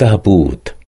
تابوت